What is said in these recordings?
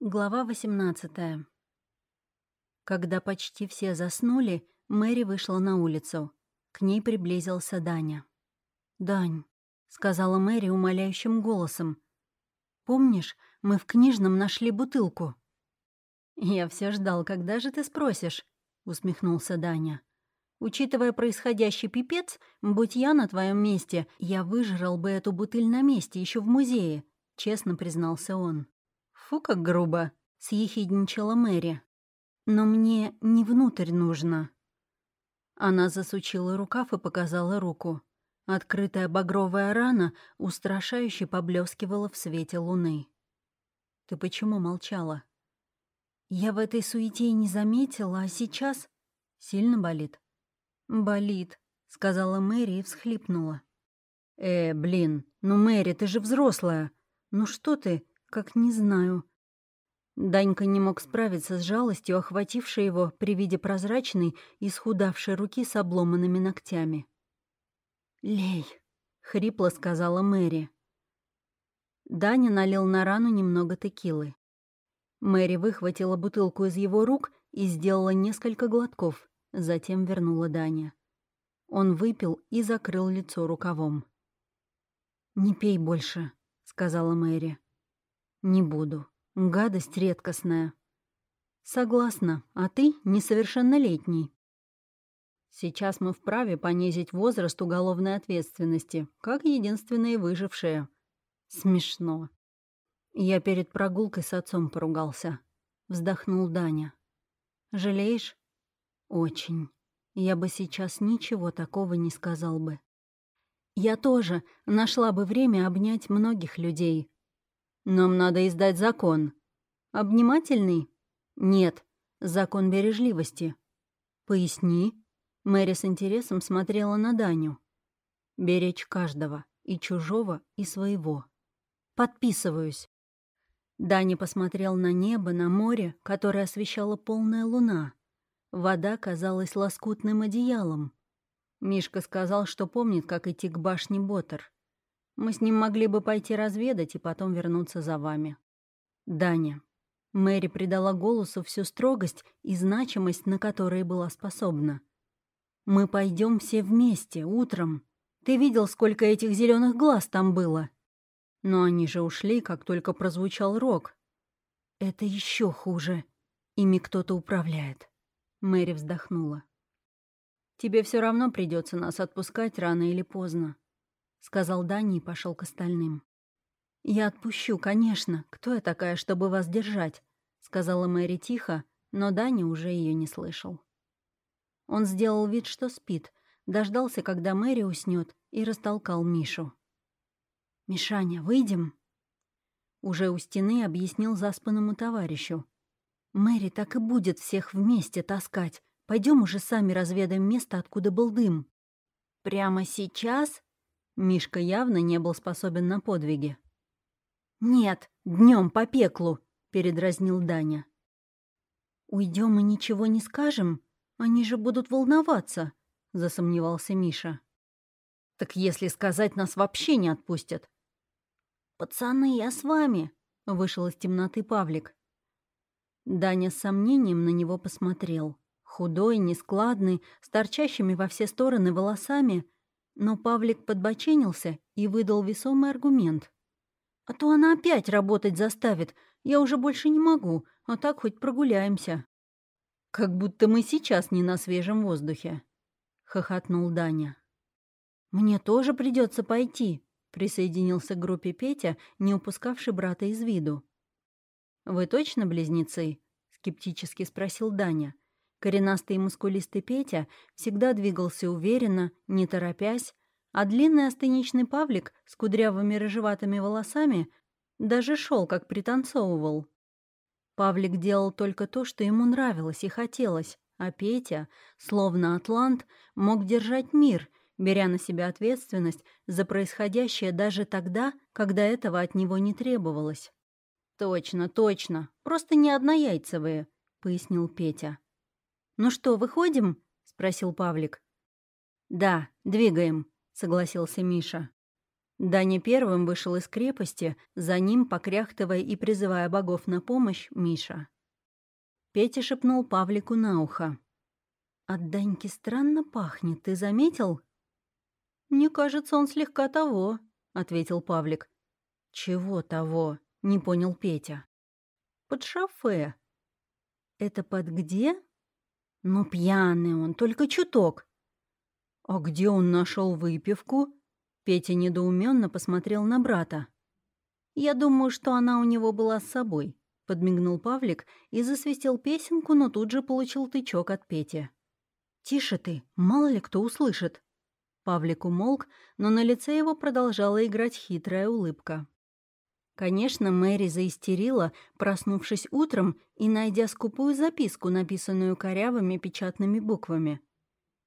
Глава 18 Когда почти все заснули, Мэри вышла на улицу. К ней приблизился Даня. «Дань», — сказала Мэри умоляющим голосом, — «помнишь, мы в книжном нашли бутылку?» «Я все ждал, когда же ты спросишь?» — усмехнулся Даня. «Учитывая происходящий пипец, будь я на твоем месте, я выжрал бы эту бутыль на месте, еще в музее», — честно признался он. «Фу, как грубо!» — съехидничала Мэри. «Но мне не внутрь нужно». Она засучила рукав и показала руку. Открытая багровая рана устрашающе поблескивала в свете луны. «Ты почему молчала?» «Я в этой суете и не заметила, а сейчас...» «Сильно болит?» «Болит», — сказала Мэри и всхлипнула. «Э, блин, ну, Мэри, ты же взрослая. Ну что ты, как не знаю. Данька не мог справиться с жалостью, охватившей его при виде прозрачной и схудавшей руки с обломанными ногтями. «Лей», — хрипло сказала Мэри. Даня налил на рану немного текилы. Мэри выхватила бутылку из его рук и сделала несколько глотков, затем вернула Даня. Он выпил и закрыл лицо рукавом. «Не пей больше», — сказала Мэри. «Не буду. Гадость редкостная». «Согласна. А ты несовершеннолетний». «Сейчас мы вправе понизить возраст уголовной ответственности, как единственные выжившие». «Смешно». Я перед прогулкой с отцом поругался. Вздохнул Даня. «Жалеешь?» «Очень. Я бы сейчас ничего такого не сказал бы. Я тоже нашла бы время обнять многих людей, нам надо издать закон. Обнимательный? Нет. Закон бережливости. Поясни. Мэри с интересом смотрела на Даню. Беречь каждого. И чужого, и своего. Подписываюсь. Даня посмотрел на небо, на море, которое освещала полная луна. Вода казалась лоскутным одеялом. Мишка сказал, что помнит, как идти к башне Боттер. Мы с ним могли бы пойти разведать и потом вернуться за вами. Даня. Мэри придала голосу всю строгость и значимость, на которые была способна. Мы пойдем все вместе, утром. Ты видел, сколько этих зеленых глаз там было? Но они же ушли, как только прозвучал рок. Это еще хуже. Ими кто-то управляет. Мэри вздохнула. Тебе все равно придется нас отпускать рано или поздно. — сказал Дани и пошел к остальным. «Я отпущу, конечно. Кто я такая, чтобы вас держать?» — сказала Мэри тихо, но Дани уже ее не слышал. Он сделал вид, что спит, дождался, когда Мэри уснет, и растолкал Мишу. «Мишаня, выйдем?» Уже у стены объяснил заспанному товарищу. «Мэри так и будет всех вместе таскать. Пойдем уже сами разведаем место, откуда был дым». «Прямо сейчас?» Мишка явно не был способен на подвиги. «Нет, днем по пеклу», — передразнил Даня. «Уйдем и ничего не скажем? Они же будут волноваться», — засомневался Миша. «Так если сказать, нас вообще не отпустят». «Пацаны, я с вами», — вышел из темноты Павлик. Даня с сомнением на него посмотрел. Худой, нескладный, с торчащими во все стороны волосами — но Павлик подбоченился и выдал весомый аргумент. «А то она опять работать заставит. Я уже больше не могу, а так хоть прогуляемся». «Как будто мы сейчас не на свежем воздухе», — хохотнул Даня. «Мне тоже придется пойти», — присоединился к группе Петя, не упускавший брата из виду. «Вы точно близнецы?» — скептически спросил Даня. Коренастый и мускулистый Петя всегда двигался уверенно, не торопясь, а длинный астеничный Павлик с кудрявыми рыжеватыми волосами даже шел, как пританцовывал. Павлик делал только то, что ему нравилось и хотелось, а Петя, словно атлант, мог держать мир, беря на себя ответственность за происходящее даже тогда, когда этого от него не требовалось. «Точно, точно, просто не однояйцевые», — пояснил Петя. «Ну что, выходим?» — спросил Павлик. «Да, двигаем», — согласился Миша. Даня первым вышел из крепости, за ним, покряхтывая и призывая богов на помощь, Миша. Петя шепнул Павлику на ухо. «От Даньки странно пахнет, ты заметил?» «Мне кажется, он слегка того», — ответил Павлик. «Чего того?» — не понял Петя. «Под шофе». «Это под где?» «Ну, пьяный он, только чуток». «А где он нашел выпивку?» Петя недоуменно посмотрел на брата. «Я думаю, что она у него была с собой», — подмигнул Павлик и засвистел песенку, но тут же получил тычок от Пети. «Тише ты, мало ли кто услышит». Павлик умолк, но на лице его продолжала играть хитрая улыбка. Конечно, Мэри заистерила, проснувшись утром и найдя скупую записку, написанную корявыми печатными буквами.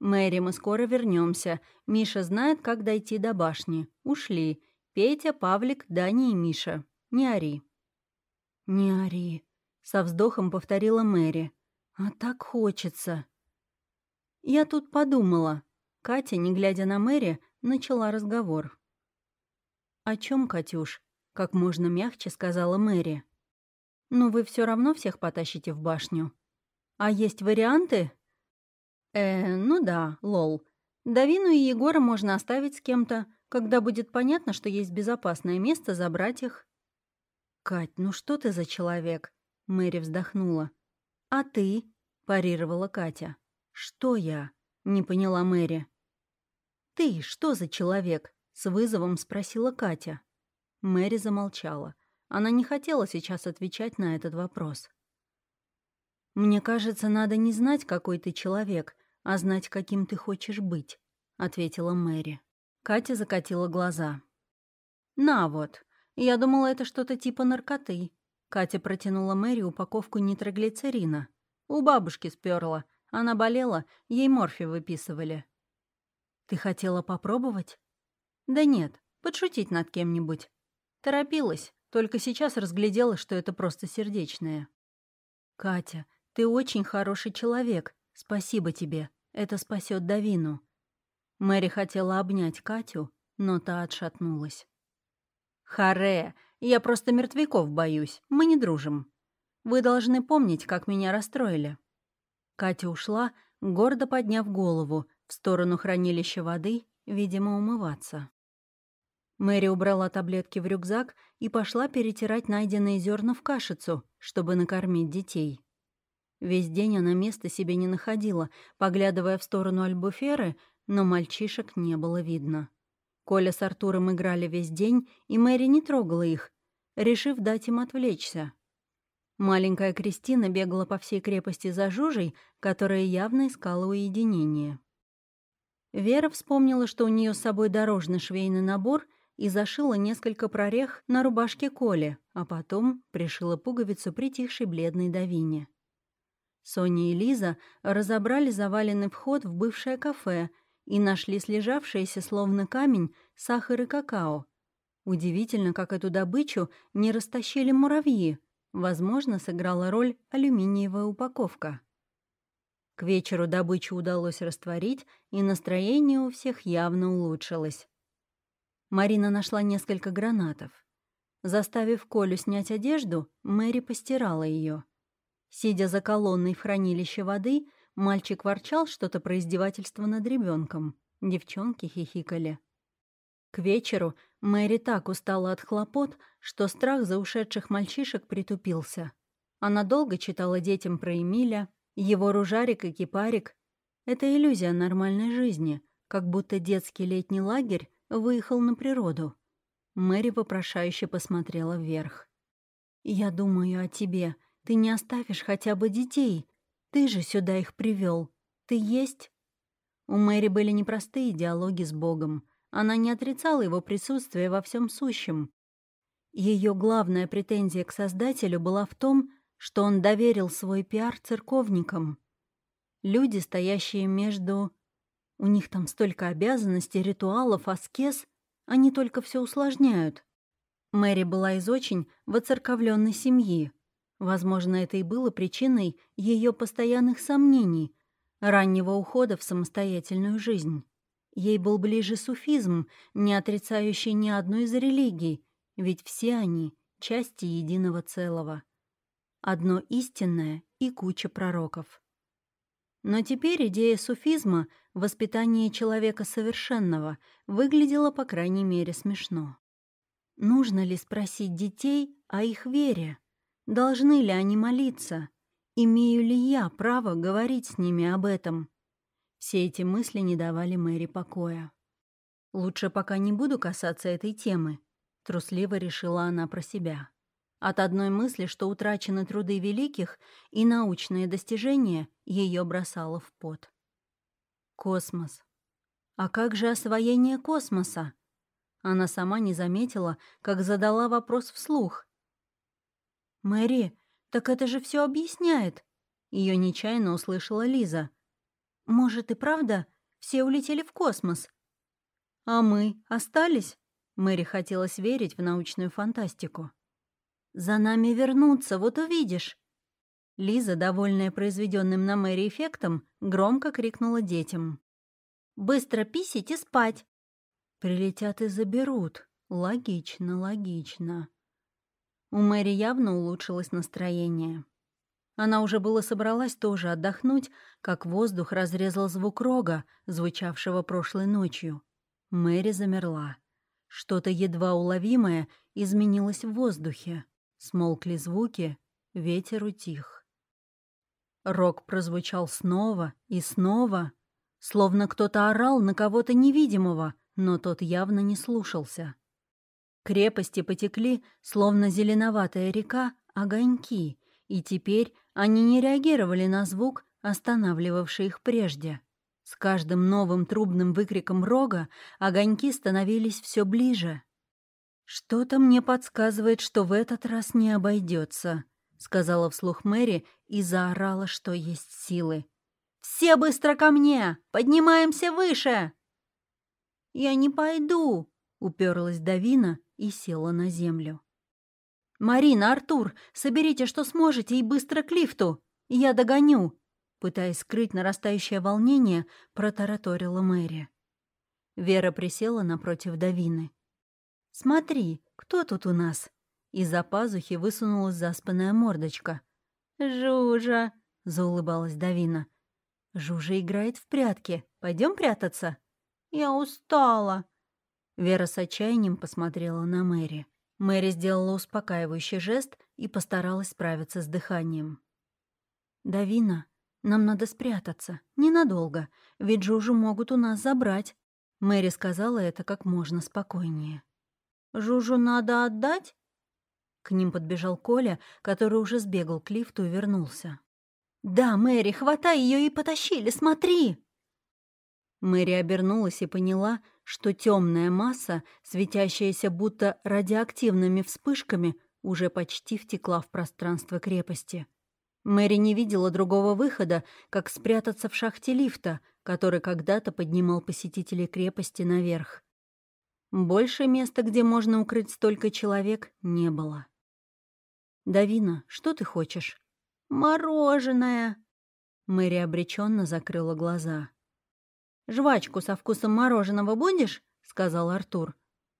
«Мэри, мы скоро вернемся. Миша знает, как дойти до башни. Ушли. Петя, Павлик, Даня и Миша. Не ори». «Не ори», — со вздохом повторила Мэри. «А так хочется». «Я тут подумала». Катя, не глядя на Мэри, начала разговор. «О чем, Катюш?» — как можно мягче сказала Мэри. «Ну, вы все равно всех потащите в башню. А есть варианты?» «Э, ну да, лол. Давину и Егора можно оставить с кем-то, когда будет понятно, что есть безопасное место забрать их». «Кать, ну что ты за человек?» — Мэри вздохнула. «А ты?» — парировала Катя. «Что я?» — не поняла Мэри. «Ты что за человек?» — с вызовом спросила Катя. Мэри замолчала. Она не хотела сейчас отвечать на этот вопрос. «Мне кажется, надо не знать, какой ты человек, а знать, каким ты хочешь быть», — ответила Мэри. Катя закатила глаза. «На вот. Я думала, это что-то типа наркоты». Катя протянула Мэри упаковку нитроглицерина. «У бабушки сперла. Она болела, ей морфи выписывали». «Ты хотела попробовать?» «Да нет, подшутить над кем-нибудь. Торопилась, только сейчас разглядела, что это просто сердечное». «Катя, ты очень хороший человек. Спасибо тебе. Это спасет Давину». Мэри хотела обнять Катю, но та отшатнулась. «Харе, я просто мертвяков боюсь, мы не дружим. Вы должны помнить, как меня расстроили». Катя ушла, гордо подняв голову в сторону хранилища воды, видимо, умываться. Мэри убрала таблетки в рюкзак и пошла перетирать найденные зерна в кашицу, чтобы накормить детей. Весь день она места себе не находила, поглядывая в сторону Альбуферы, но мальчишек не было видно. Коля с Артуром играли весь день, и Мэри не трогала их, решив дать им отвлечься. Маленькая Кристина бегала по всей крепости за Жужей, которая явно искала уединение. Вера вспомнила, что у нее с собой дорожный швейный набор и зашила несколько прорех на рубашке Коли, а потом пришила пуговицу притихшей бледной Давине. Соня и Лиза разобрали заваленный вход в бывшее кафе и нашли слежавшиеся, словно камень, сахар и какао. Удивительно, как эту добычу не растащили муравьи. Возможно, сыграла роль алюминиевая упаковка. К вечеру добычу удалось растворить, и настроение у всех явно улучшилось. Марина нашла несколько гранатов. Заставив Колю снять одежду, Мэри постирала ее. Сидя за колонной в хранилище воды, мальчик ворчал что-то про издевательство над ребенком. Девчонки хихикали. К вечеру Мэри так устала от хлопот, что страх за ушедших мальчишек притупился. Она долго читала детям про Эмиля, его ружарик и кипарик. Это иллюзия нормальной жизни, как будто детский летний лагерь выехал на природу. Мэри вопрошающе посмотрела вверх. «Я думаю о тебе», ты не оставишь хотя бы детей. Ты же сюда их привел. Ты есть?» У Мэри были непростые диалоги с Богом. Она не отрицала его присутствие во всем сущем. Ее главная претензия к Создателю была в том, что он доверил свой пиар церковникам. Люди, стоящие между... У них там столько обязанностей, ритуалов, аскез, они только все усложняют. Мэри была из очень воцерковленной семьи. Возможно, это и было причиной ее постоянных сомнений, раннего ухода в самостоятельную жизнь. Ей был ближе суфизм, не отрицающий ни одну из религий, ведь все они — части единого целого. Одно истинное и куча пророков. Но теперь идея суфизма, воспитание человека совершенного, выглядела, по крайней мере, смешно. Нужно ли спросить детей о их вере? Должны ли они молиться? Имею ли я право говорить с ними об этом? Все эти мысли не давали Мэри покоя. «Лучше пока не буду касаться этой темы», — трусливо решила она про себя. От одной мысли, что утрачены труды великих и научные достижения, ее бросало в пот. Космос. А как же освоение космоса? Она сама не заметила, как задала вопрос вслух. «Мэри, так это же все объясняет!» Ее нечаянно услышала Лиза. «Может и правда, все улетели в космос?» «А мы остались?» Мэри хотелось верить в научную фантастику. «За нами вернуться, вот увидишь!» Лиза, довольная произведенным на Мэри эффектом, громко крикнула детям. «Быстро писить и спать!» «Прилетят и заберут. Логично, логично». У Мэри явно улучшилось настроение. Она уже было собралась тоже отдохнуть, как воздух разрезал звук рога, звучавшего прошлой ночью. Мэри замерла. Что-то едва уловимое изменилось в воздухе. Смолкли звуки, ветер утих. Рок прозвучал снова и снова, словно кто-то орал на кого-то невидимого, но тот явно не слушался. Крепости потекли, словно зеленоватая река, огоньки, и теперь они не реагировали на звук, останавливавший их прежде. С каждым новым трубным выкриком рога огоньки становились все ближе. «Что-то мне подсказывает, что в этот раз не обойдется», — сказала вслух Мэри и заорала, что есть силы. «Все быстро ко мне! Поднимаемся выше!» «Я не пойду», — уперлась Давина и села на землю. «Марина, Артур, соберите, что сможете, и быстро к лифту! Я догоню!» Пытаясь скрыть нарастающее волнение, протараторила Мэри. Вера присела напротив Давины. «Смотри, кто тут у нас?» Из-за пазухи высунулась заспанная мордочка. «Жужа!» — заулыбалась Давина. «Жужа играет в прятки. Пойдем прятаться?» «Я устала!» Вера с отчаянием посмотрела на Мэри. Мэри сделала успокаивающий жест и постаралась справиться с дыханием. «Давина, нам надо спрятаться. Ненадолго, ведь Жужу могут у нас забрать». Мэри сказала это как можно спокойнее. «Жужу надо отдать?» К ним подбежал Коля, который уже сбегал к лифту и вернулся. «Да, Мэри, хватай ее и потащили, смотри!» Мэри обернулась и поняла, что темная масса, светящаяся будто радиоактивными вспышками, уже почти втекла в пространство крепости. Мэри не видела другого выхода, как спрятаться в шахте лифта, который когда-то поднимал посетителей крепости наверх. Больше места, где можно укрыть столько человек, не было. «Давина, что ты хочешь?» «Мороженое!» Мэри обреченно закрыла глаза. «Жвачку со вкусом мороженого будешь?» — сказал Артур.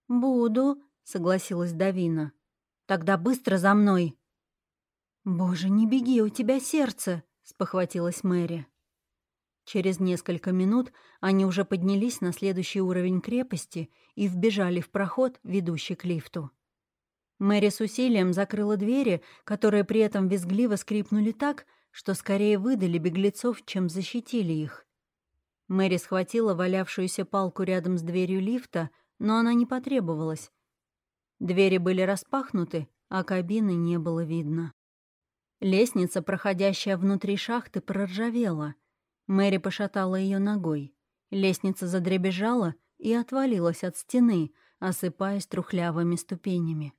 «Буду», — согласилась Давина. «Тогда быстро за мной!» «Боже, не беги, у тебя сердце!» — спохватилась Мэри. Через несколько минут они уже поднялись на следующий уровень крепости и вбежали в проход, ведущий к лифту. Мэри с усилием закрыла двери, которые при этом визгливо скрипнули так, что скорее выдали беглецов, чем защитили их. Мэри схватила валявшуюся палку рядом с дверью лифта, но она не потребовалась. Двери были распахнуты, а кабины не было видно. Лестница, проходящая внутри шахты, проржавела — Мэри пошатала ее ногой. Лестница задребежала и отвалилась от стены, осыпаясь трухлявыми ступенями.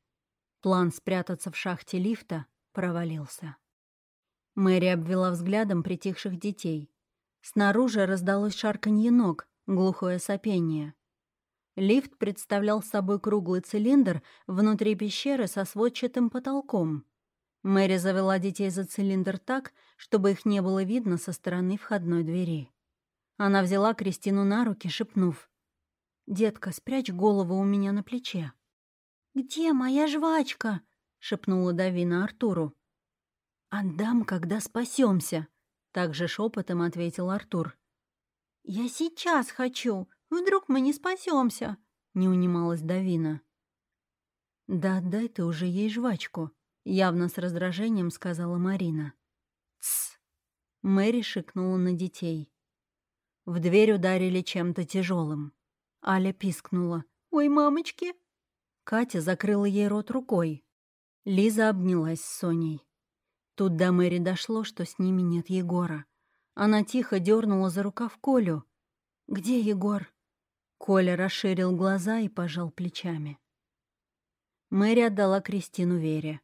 План спрятаться в шахте лифта провалился. Мэри обвела взглядом притихших детей. Снаружи раздалось шарканье ног, глухое сопение. Лифт представлял собой круглый цилиндр внутри пещеры со сводчатым потолком. Мэри завела детей за цилиндр так, чтобы их не было видно со стороны входной двери. Она взяла Кристину на руки, шепнув. «Детка, спрячь голову у меня на плече». «Где моя жвачка?» — шепнула Давина Артуру. «Отдам, когда спасемся», — также шепотом ответил Артур. «Я сейчас хочу. Вдруг мы не спасемся», — не унималась Давина. «Да отдай ты уже ей жвачку», — явно с раздражением сказала Марина. «Тсс!» — Мэри шикнула на детей. В дверь ударили чем-то тяжелым. Аля пискнула. «Ой, мамочки!» Катя закрыла ей рот рукой. Лиза обнялась с Соней. Тут до Мэри дошло, что с ними нет Егора. Она тихо дернула за рукав Колю. «Где Егор?» Коля расширил глаза и пожал плечами. Мэри отдала Кристину Вере.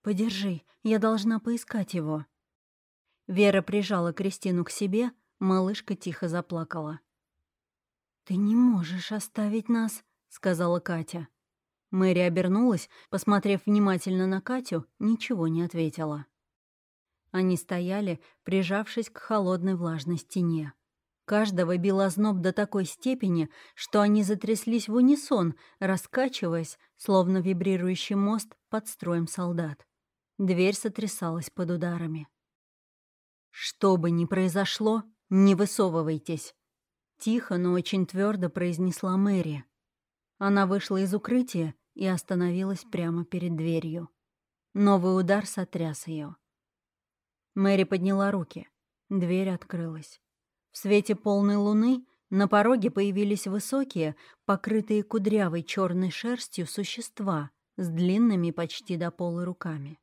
«Подержи, я должна поискать его». Вера прижала Кристину к себе, малышка тихо заплакала. «Ты не можешь оставить нас», — сказала Катя. Мэри обернулась, посмотрев внимательно на Катю, ничего не ответила. Они стояли, прижавшись к холодной влажной стене. Каждого бил озноб до такой степени, что они затряслись в унисон, раскачиваясь, словно вибрирующий мост под строем солдат. Дверь сотрясалась под ударами. «Что бы ни произошло, не высовывайтесь!» Тихо, но очень твердо произнесла Мэри. Она вышла из укрытия и остановилась прямо перед дверью. Новый удар сотряс ее. Мэри подняла руки. Дверь открылась. В свете полной луны на пороге появились высокие, покрытые кудрявой черной шерстью существа с длинными почти до пола руками.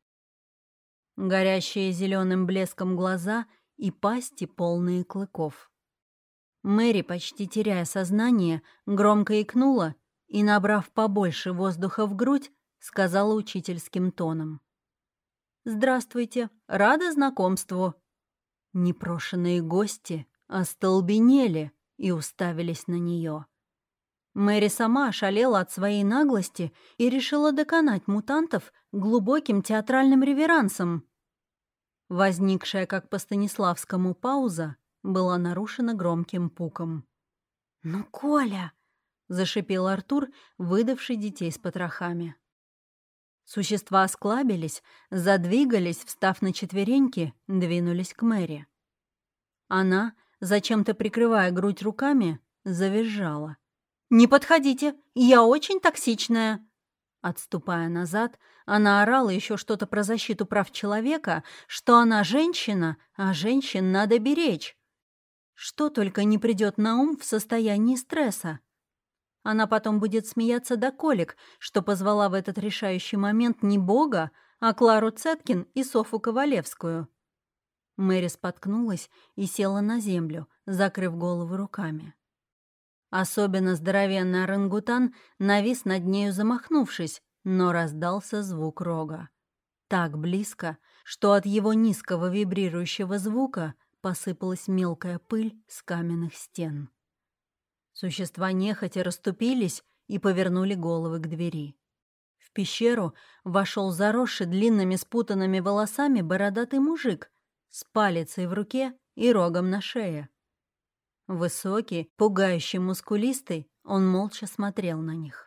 Горящие зеленым блеском глаза и пасти, полные клыков. Мэри, почти теряя сознание, громко икнула и, набрав побольше воздуха в грудь, сказала учительским тоном. «Здравствуйте, рада знакомству». Непрошенные гости остолбенели и уставились на нее. Мэри сама ошалела от своей наглости и решила доконать мутантов глубоким театральным реверансом. Возникшая, как по Станиславскому, пауза была нарушена громким пуком. «Ну, Коля!» — зашипел Артур, выдавший детей с потрохами. Существа осклабились, задвигались, встав на четвереньки, двинулись к Мэри. Она, зачем-то прикрывая грудь руками, завизжала. «Не подходите! Я очень токсичная!» Отступая назад, она орала еще что-то про защиту прав человека, что она женщина, а женщин надо беречь. Что только не придет на ум в состоянии стресса. Она потом будет смеяться до колик, что позвала в этот решающий момент не Бога, а Клару Цеткин и Софу Ковалевскую. Мэри споткнулась и села на землю, закрыв голову руками. Особенно здоровенный орангутан навис над нею, замахнувшись, но раздался звук рога. Так близко, что от его низкого вибрирующего звука посыпалась мелкая пыль с каменных стен. Существа нехотя расступились и повернули головы к двери. В пещеру вошел заросший длинными спутанными волосами бородатый мужик с палицей в руке и рогом на шее. Высокий, пугающий мускулистый, он молча смотрел на них.